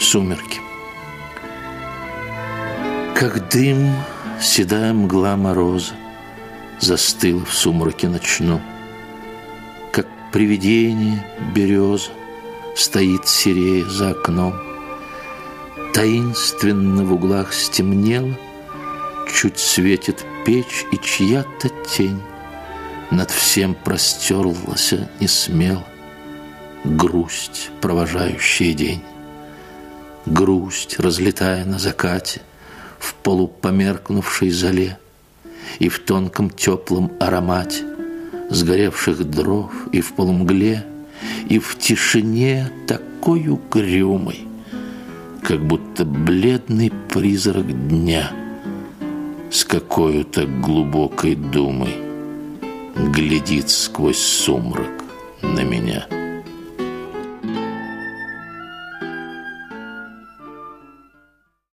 Сумерки. Как дым, седая мгла мороза Застыла в сумраке ночном. Как привидение береза Стоит серея за окном. Таинственно в углах стемнело, Чуть светит печь и чья-то тень Над всем простерлась несмело Грусть, провожающая день. Грусть, разлетая на закате В полупомеркнувшей зале И в тонком теплом аромате Сгоревших дров и в полумгле И в тишине такой угрюмой Как будто бледный призрак дня С какой-то глубокой думой Глядит сквозь сумрак на меня.